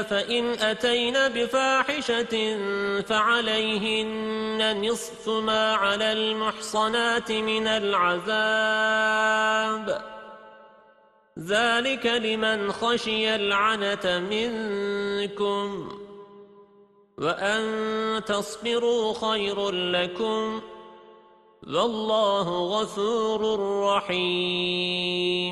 فإن أتين بفاحشة فعليهن نصف ما على المحصنات من العذاب. ذلك لمن خشي العنة منكم وأن تصبروا خير لكم. والله غفور رحيم.